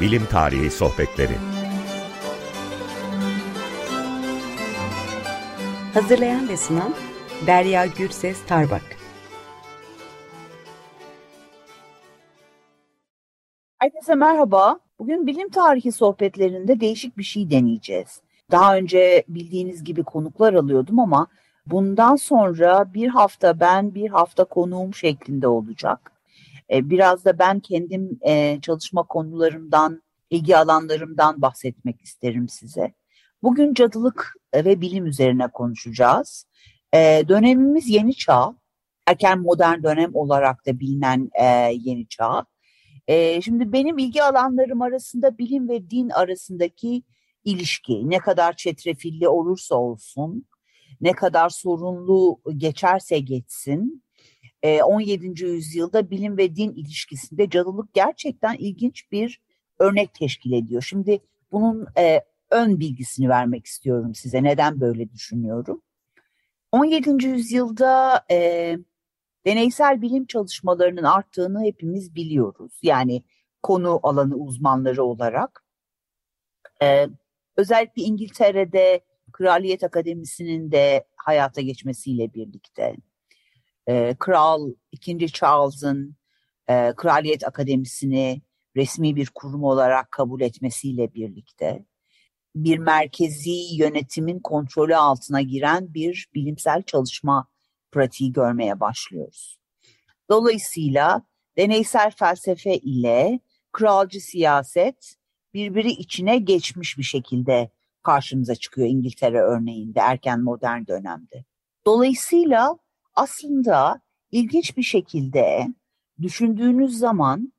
Bilim Tarihi Sohbetleri Hazırlayan ve sunan Derya Gürses Tarbak Herkese merhaba. Bugün bilim tarihi sohbetlerinde değişik bir şey deneyeceğiz. Daha önce bildiğiniz gibi konuklar alıyordum ama bundan sonra bir hafta ben bir hafta konuğum şeklinde olacak. E, biraz da ben kendim e, çalışma konularımdan, ilgi alanlarımdan bahsetmek isterim size. Bugün cadılık ve bilim üzerine konuşacağız. E, dönemimiz yeni çağ, erken modern dönem olarak da bilinen yeni çağ. Şimdi benim ilgi alanlarım arasında bilim ve din arasındaki ilişki ne kadar çetrefilli olursa olsun, ne kadar sorunlu geçerse geçsin, 17. yüzyılda bilim ve din ilişkisinde cadılık gerçekten ilginç bir örnek teşkil ediyor. Şimdi bunun ön bilgisini vermek istiyorum size. Neden böyle düşünüyorum? 17. yüzyılda e, deneysel bilim çalışmalarının arttığını hepimiz biliyoruz. Yani konu alanı uzmanları olarak. E, özellikle İngiltere'de Kraliyet Akademisi'nin de hayata geçmesiyle birlikte e, Kral 2. Charles'ın e, Kraliyet Akademisi'ni resmi bir kurum olarak kabul etmesiyle birlikte bir merkezi yönetimin kontrolü altına giren bir bilimsel çalışma pratiği görmeye başlıyoruz. Dolayısıyla deneysel felsefe ile kralcı siyaset birbiri içine geçmiş bir şekilde karşımıza çıkıyor İngiltere örneğinde erken modern dönemde. Dolayısıyla aslında ilginç bir şekilde düşündüğünüz zaman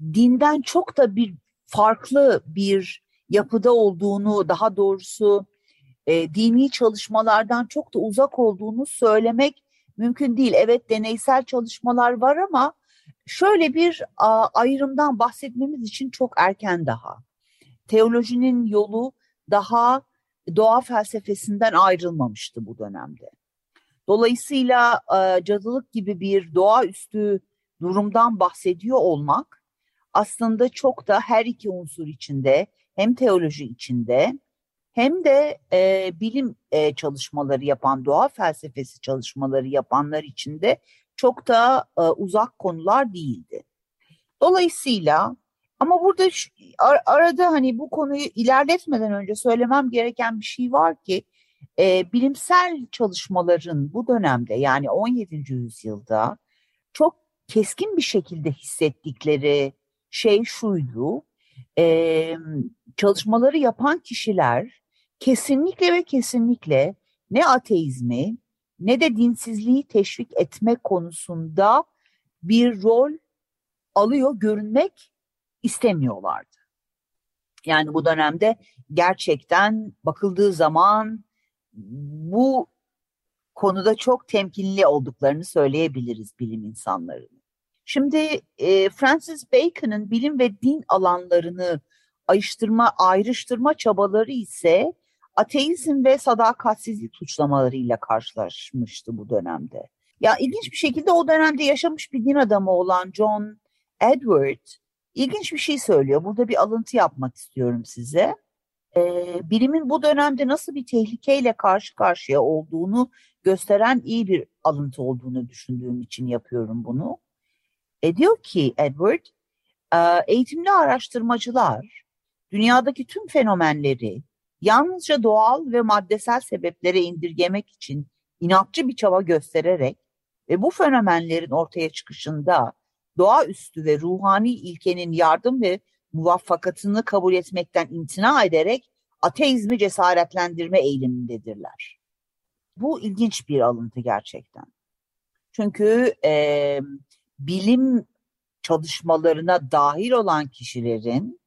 dinden çok da bir farklı bir yapıda olduğunu, daha doğrusu e, dini çalışmalardan çok da uzak olduğunu söylemek mümkün değil. Evet deneysel çalışmalar var ama şöyle bir a, ayrımdan bahsetmemiz için çok erken daha. Teolojinin yolu daha doğa felsefesinden ayrılmamıştı bu dönemde. Dolayısıyla e, cadılık gibi bir doğaüstü durumdan bahsediyor olmak aslında çok da her iki unsur içinde hem teoloji içinde hem de e, bilim e, çalışmaları yapan, doğa felsefesi çalışmaları yapanlar içinde çok da e, uzak konular değildi. Dolayısıyla ama burada şu, ar, arada hani bu konuyu ilerletmeden önce söylemem gereken bir şey var ki e, bilimsel çalışmaların bu dönemde yani 17. yüzyılda çok keskin bir şekilde hissettikleri şey şuydu e, çalışmaları yapan kişiler kesinlikle ve kesinlikle ne ateizmi ne de dinsizliği teşvik etme konusunda bir rol alıyor görünmek istemiyorlardı. Yani bu dönemde gerçekten bakıldığı zaman bu konuda çok temkinli olduklarını söyleyebiliriz bilim insanlarının. Şimdi e, Francis Bacon'ın bilim ve din alanlarını ayrıştırma, ayrıştırma çabaları ise ateizm ve sadakatsizlik suçlamalarıyla karşılaşmıştı bu dönemde. Ya ilginç bir şekilde o dönemde yaşamış bir din adamı olan John Edward ilginç bir şey söylüyor. Burada bir alıntı yapmak istiyorum size. Bilimin bu dönemde nasıl bir tehlikeyle karşı karşıya olduğunu gösteren iyi bir alıntı olduğunu düşündüğüm için yapıyorum bunu. E diyor ki Edward, eğitimli araştırmacılar dünyadaki tüm fenomenleri yalnızca doğal ve maddesel sebeplere indirgemek için inatçı bir çaba göstererek ve bu fenomenlerin ortaya çıkışında doğaüstü ve ruhani ilkenin yardım ve muvaffakatını kabul etmekten imtina ederek ateizmi cesaretlendirme eğilimindedirler. Bu ilginç bir alıntı gerçekten. Çünkü e, bilim çalışmalarına dahil olan kişilerin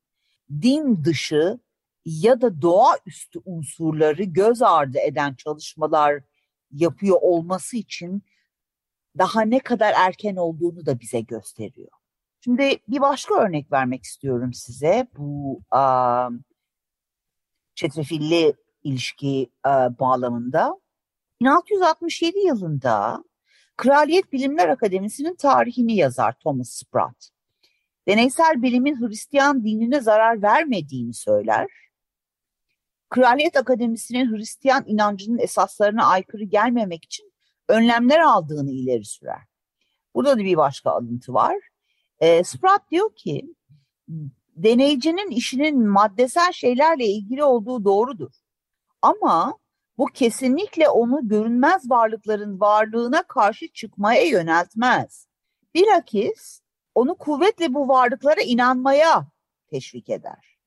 din dışı ya da doğaüstü unsurları göz ardı eden çalışmalar yapıyor olması için daha ne kadar erken olduğunu da bize gösteriyor. Şimdi bir başka örnek vermek istiyorum size bu a, çetrefilli ilişki a, bağlamında. 1667 yılında Kraliyet Bilimler Akademisi'nin tarihini yazar Thomas Sprat. deneysel bilimin Hristiyan dinine zarar vermediğini söyler. Kraliyet Akademisi'nin Hristiyan inancının esaslarına aykırı gelmemek için önlemler aldığını ileri sürer. Burada da bir başka alıntı var. E, Spratt diyor ki deneyicinin işinin maddesel şeylerle ilgili olduğu doğrudur. Ama bu kesinlikle onu görünmez varlıkların varlığına karşı çıkmaya yöneltmez. Bilakis onu kuvvetle bu varlıklara inanmaya teşvik eder.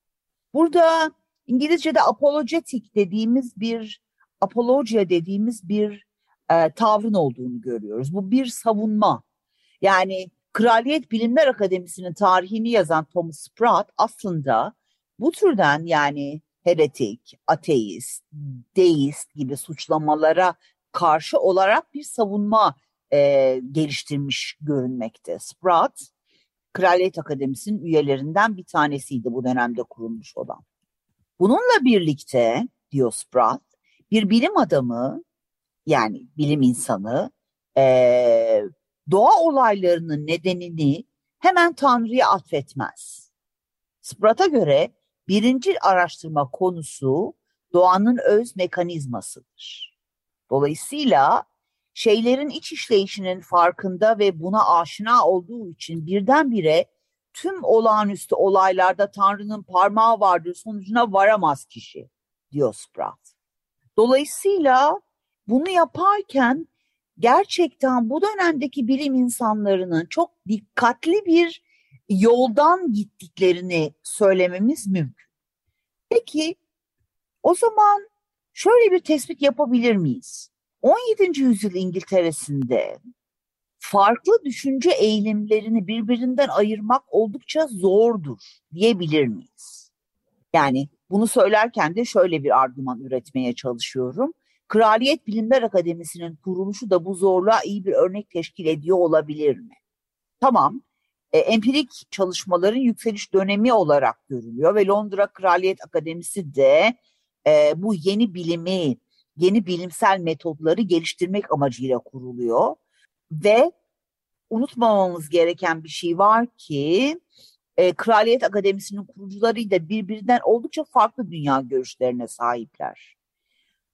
Burada İngilizce'de apologetik dediğimiz bir apologia dediğimiz bir e, tavrın olduğunu görüyoruz. Bu bir savunma. Yani Kraliyet Bilimler Akademisi'nin tarihini yazan Thomas Spratt aslında bu türden yani heretik, ateist, deist gibi suçlamalara karşı olarak bir savunma e, geliştirmiş görünmekte. Spratt, Kraliyet Akademisi'nin üyelerinden bir tanesiydi bu dönemde kurulmuş olan. Bununla birlikte diyor Spratt, bir bilim adamı yani bilim insanı e, doğa olaylarının nedenini hemen Tanrı'ya atfetmez. Spratt'a göre birinci araştırma konusu doğanın öz mekanizmasıdır. Dolayısıyla şeylerin iç işleyişinin farkında ve buna aşina olduğu için birdenbire tüm olağanüstü olaylarda Tanrı'nın parmağı vardır sonucuna varamaz kişi diyor Spratt. Dolayısıyla bunu yaparken gerçekten bu dönemdeki bilim insanlarının çok dikkatli bir yoldan gittiklerini söylememiz mümkün. Peki o zaman şöyle bir tespit yapabilir miyiz? 17. yüzyıl İngiltere'sinde farklı düşünce eğilimlerini birbirinden ayırmak oldukça zordur diyebilir miyiz? Yani bunu söylerken de şöyle bir argüman üretmeye çalışıyorum. Kraliyet Bilimler Akademisi'nin kuruluşu da bu zorluğa iyi bir örnek teşkil ediyor olabilir mi? Tamam, e, empirik çalışmaların yükseliş dönemi olarak görülüyor ve Londra Kraliyet Akademisi de e, bu yeni bilimi, yeni bilimsel metodları geliştirmek amacıyla kuruluyor ve unutmamamız gereken bir şey var ki e, Kraliyet Akademisi'nin kurucularıyla birbirinden oldukça farklı dünya görüşlerine sahipler.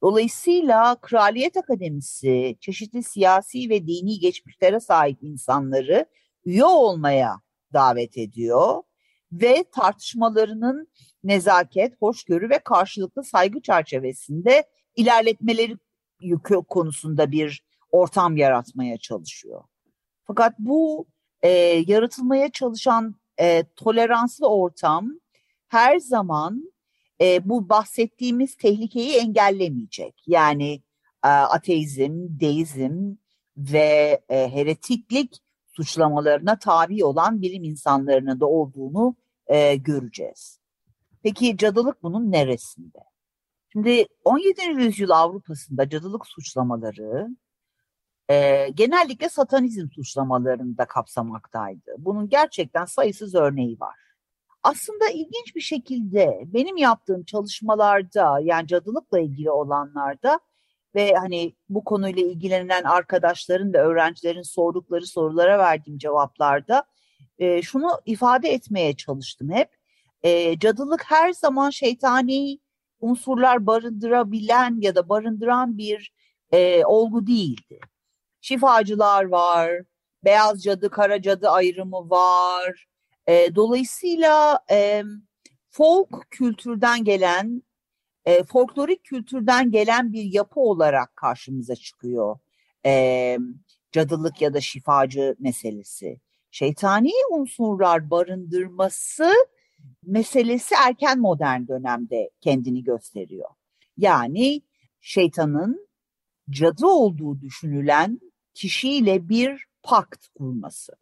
Dolayısıyla Kraliyet Akademisi çeşitli siyasi ve dini geçmişlere sahip insanları üye olmaya davet ediyor ve tartışmalarının nezaket, hoşgörü ve karşılıklı saygı çerçevesinde ilerletmeleri yükü konusunda bir ortam yaratmaya çalışıyor. Fakat bu e, yaratılmaya çalışan e, toleranslı ortam her zaman e, bu bahsettiğimiz tehlikeyi engellemeyecek. Yani e, ateizm, deizm ve e, heretiklik suçlamalarına tabi olan bilim insanlarının da olduğunu e, göreceğiz. Peki cadılık bunun neresinde? Şimdi 17. yüzyıl Avrupa'sında cadılık suçlamaları e, genellikle satanizm suçlamalarını da kapsamaktaydı. Bunun gerçekten sayısız örneği var. Aslında ilginç bir şekilde benim yaptığım çalışmalarda yani cadılıkla ilgili olanlarda ve hani bu konuyla ilgilenen arkadaşların ve öğrencilerin sordukları sorulara verdiğim cevaplarda e, şunu ifade etmeye çalıştım hep. E, cadılık her zaman şeytani unsurlar barındırabilen ya da barındıran bir e, olgu değildi. Şifacılar var, beyaz cadı, kara cadı ayrımı var. E, dolayısıyla e, folk kültürden gelen e, folklorik kültürden gelen bir yapı olarak karşımıza çıkıyor e, cadılık ya da şifacı meselesi. Şeytani unsurlar barındırması meselesi erken modern dönemde kendini gösteriyor. Yani şeytanın cadı olduğu düşünülen kişiyle bir pakt kurması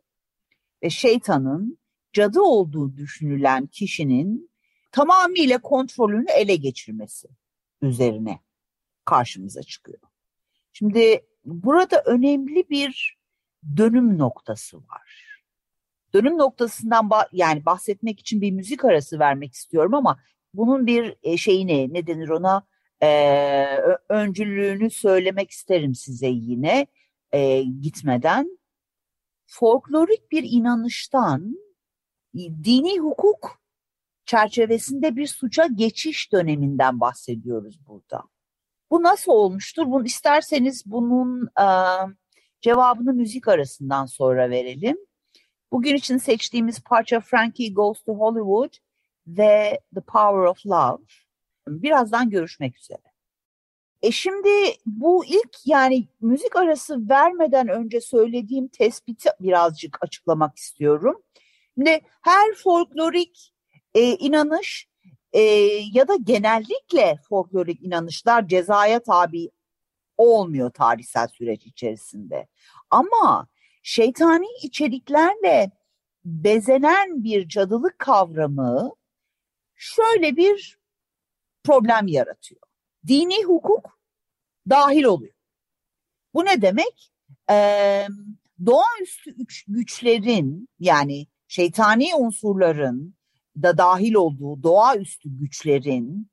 ve şeytanın cadı olduğu düşünülen kişinin tamamıyla kontrolünü ele geçirmesi üzerine karşımıza çıkıyor. Şimdi burada önemli bir dönüm noktası var. Dönüm noktasından bah yani bahsetmek için bir müzik arası vermek istiyorum ama bunun bir e, şeyini ne denir ona e, öncülüğünü söylemek isterim size yine e, gitmeden. Folklorik bir inanıştan dini hukuk çerçevesinde bir suça geçiş döneminden bahsediyoruz burada. Bu nasıl olmuştur? Bunu isterseniz bunun e, cevabını müzik arasından sonra verelim. Bugün için seçtiğimiz parça Frankie Goes to Hollywood ve The Power of Love. Birazdan görüşmek üzere. E şimdi bu ilk yani müzik arası vermeden önce söylediğim tespiti birazcık açıklamak istiyorum. Şimdi her folklorik e, inanış e, ya da genellikle folklorik inanışlar cezaya tabi olmuyor tarihsel süreç içerisinde. Ama şeytani içeriklerle bezenen bir cadılık kavramı şöyle bir problem yaratıyor. Dini hukuk dahil oluyor. Bu ne demek? Ee, doğaüstü güçlerin yani şeytani unsurların da dahil olduğu doğaüstü güçlerin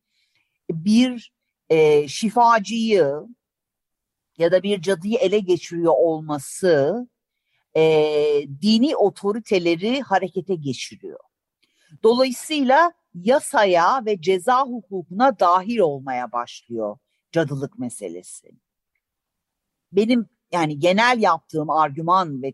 bir e, şifacıyı ya da bir cadıyı ele geçiriyor olması e, dini otoriteleri harekete geçiriyor. Dolayısıyla yasaya ve ceza hukukuna dahil olmaya başlıyor cadılık meselesi. Benim yani genel yaptığım argüman ve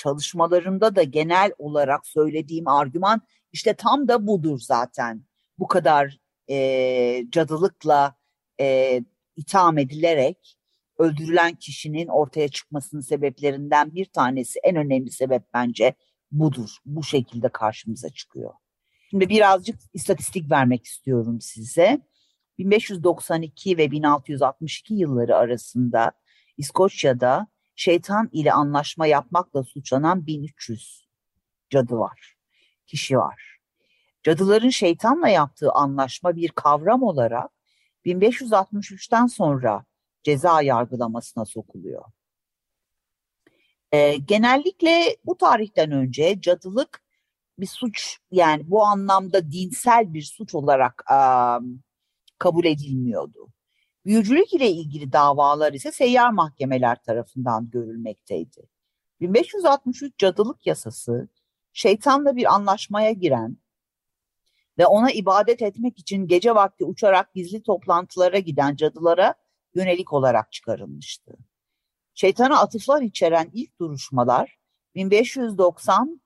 çalışmalarımda da genel olarak söylediğim argüman işte tam da budur zaten. Bu kadar e, cadılıkla e, itham edilerek öldürülen kişinin ortaya çıkmasının sebeplerinden bir tanesi en önemli sebep bence budur. Bu şekilde karşımıza çıkıyor. Şimdi birazcık istatistik vermek istiyorum size. 1592 ve 1662 yılları arasında İskoçya'da şeytan ile anlaşma yapmakla suçlanan 1300 cadı var, kişi var. Cadıların şeytanla yaptığı anlaşma bir kavram olarak 1563'ten sonra ceza yargılamasına sokuluyor. Ee, genellikle bu tarihten önce cadılık bir suç yani bu anlamda dinsel bir suç olarak um, kabul edilmiyordu. Büyücülük ile ilgili davalar ise seyyar mahkemeler tarafından görülmekteydi. 1563 cadılık yasası şeytanla bir anlaşmaya giren ve ona ibadet etmek için gece vakti uçarak gizli toplantılara giden cadılara yönelik olarak çıkarılmıştı. Şeytana atıflar içeren ilk duruşmalar 1590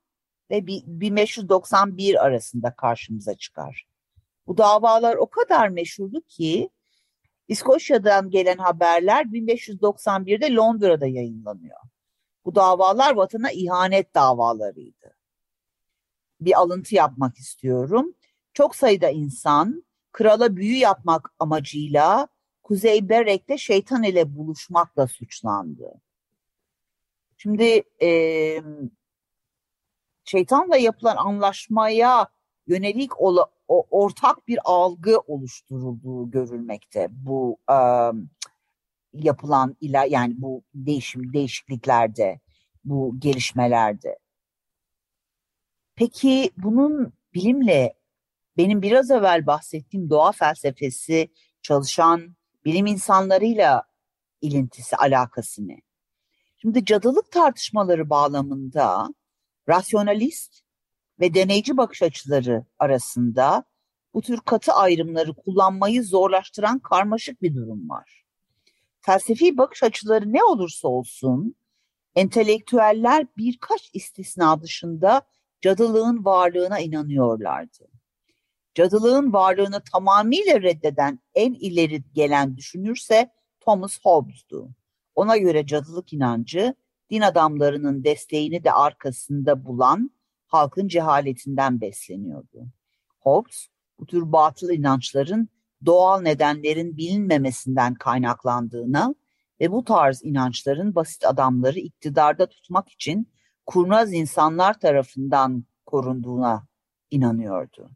ve 1591 arasında karşımıza çıkar. Bu davalar o kadar meşhurdu ki İskoçya'dan gelen haberler 1591'de Londra'da yayınlanıyor. Bu davalar vatana ihanet davalarıydı. Bir alıntı yapmak istiyorum. Çok sayıda insan krala büyü yapmak amacıyla Kuzey Berek'te şeytan ile buluşmakla suçlandı. Şimdi e, şeytanla yapılan anlaşmaya yönelik ola, o, ortak bir algı oluşturulduğu görülmekte bu e, yapılan ila yani bu değişim değişikliklerde bu gelişmelerde. Peki bunun bilimle benim biraz evvel bahsettiğim doğa felsefesi çalışan bilim insanlarıyla ilintisi, alakası ne? Şimdi cadılık tartışmaları bağlamında rasyonalist ve deneyci bakış açıları arasında bu tür katı ayrımları kullanmayı zorlaştıran karmaşık bir durum var. Felsefi bakış açıları ne olursa olsun entelektüeller birkaç istisna dışında cadılığın varlığına inanıyorlardı. Cadılığın varlığını tamamıyla reddeden en ileri gelen düşünürse Thomas Hobbes'du. Ona göre cadılık inancı din adamlarının desteğini de arkasında bulan halkın cehaletinden besleniyordu. Hobbes bu tür batıl inançların doğal nedenlerin bilinmemesinden kaynaklandığına ve bu tarz inançların basit adamları iktidarda tutmak için kurnaz insanlar tarafından korunduğuna inanıyordu.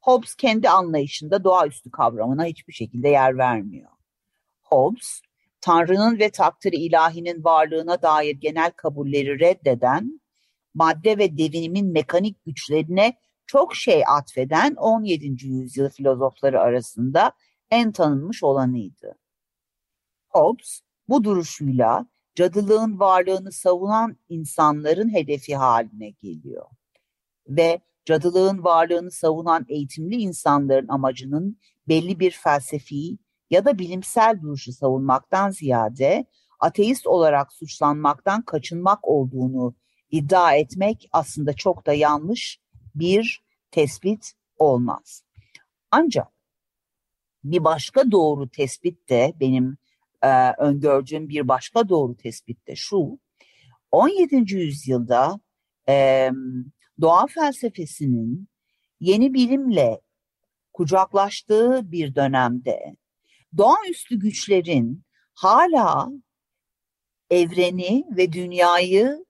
Hobbes kendi anlayışında doğaüstü kavramına hiçbir şekilde yer vermiyor. Hobbes, Tanrı'nın ve takdir ilahinin varlığına dair genel kabulleri reddeden, madde ve devinimin mekanik güçlerine çok şey atfeden 17. yüzyıl filozofları arasında en tanınmış olanıydı. Hobbes bu duruşuyla cadılığın varlığını savunan insanların hedefi haline geliyor. ve cadılığın varlığını savunan eğitimli insanların amacının belli bir felsefi ya da bilimsel duruşu savunmaktan ziyade ateist olarak suçlanmaktan kaçınmak olduğunu iddia etmek aslında çok da yanlış bir tespit olmaz. Ancak bir başka doğru tespit de benim e, öngördüğüm bir başka doğru tespit de şu. 17. yüzyılda e, doğa felsefesinin yeni bilimle kucaklaştığı bir dönemde doğaüstü güçlerin hala evreni ve dünyayı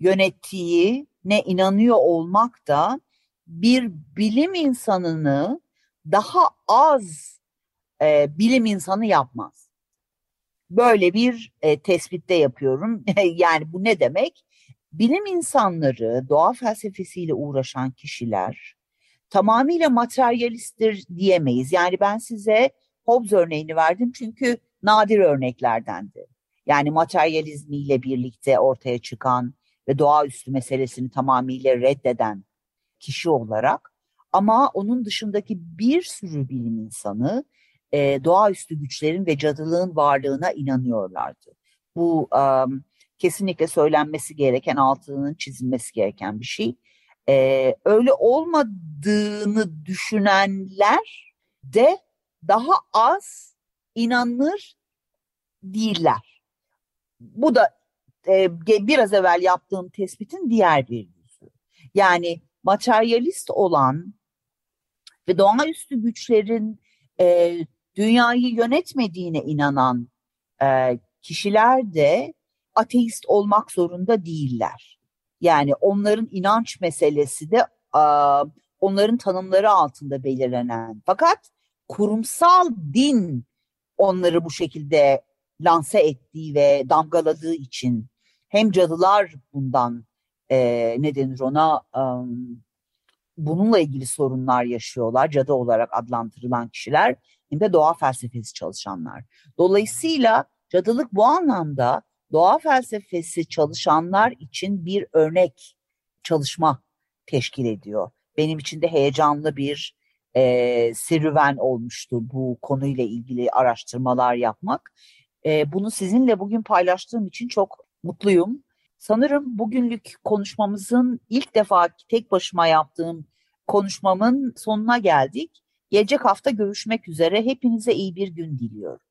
yönettiğine inanıyor olmak da bir bilim insanını daha az e, bilim insanı yapmaz. Böyle bir e, tespitte yapıyorum. yani bu ne demek? Bilim insanları, doğa felsefesiyle uğraşan kişiler tamamıyla materyalisttir diyemeyiz. Yani ben size Hobbes örneğini verdim çünkü nadir örneklerdendi. Yani materyalizmiyle birlikte ortaya çıkan ve doğaüstü meselesini tamamıyla reddeden kişi olarak ama onun dışındaki bir sürü bilim insanı e, doğaüstü güçlerin ve cadılığın varlığına inanıyorlardı. Bu um, kesinlikle söylenmesi gereken, altının çizilmesi gereken bir şey. E, öyle olmadığını düşünenler de daha az inanır değiller. Bu da e, biraz evvel yaptığım tespitin diğer bir yüzü. Yani materyalist olan ve doğaüstü güçlerin e, dünyayı yönetmediğine inanan e, kişiler de ateist olmak zorunda değiller. Yani onların inanç meselesi de e, onların tanımları altında belirlenen. Fakat kurumsal din onları bu şekilde lanse ettiği ve damgaladığı için hem cadılar bundan e, ne denir ona um, bununla ilgili sorunlar yaşıyorlar cadı olarak adlandırılan kişiler hem de doğa felsefesi çalışanlar. Dolayısıyla cadılık bu anlamda doğa felsefesi çalışanlar için bir örnek çalışma teşkil ediyor. Benim için de heyecanlı bir e, serüven olmuştu bu konuyla ilgili araştırmalar yapmak. E, bunu sizinle bugün paylaştığım için çok mutluyum. Sanırım bugünlük konuşmamızın ilk defa tek başıma yaptığım konuşmamın sonuna geldik. Gelecek hafta görüşmek üzere. Hepinize iyi bir gün diliyorum.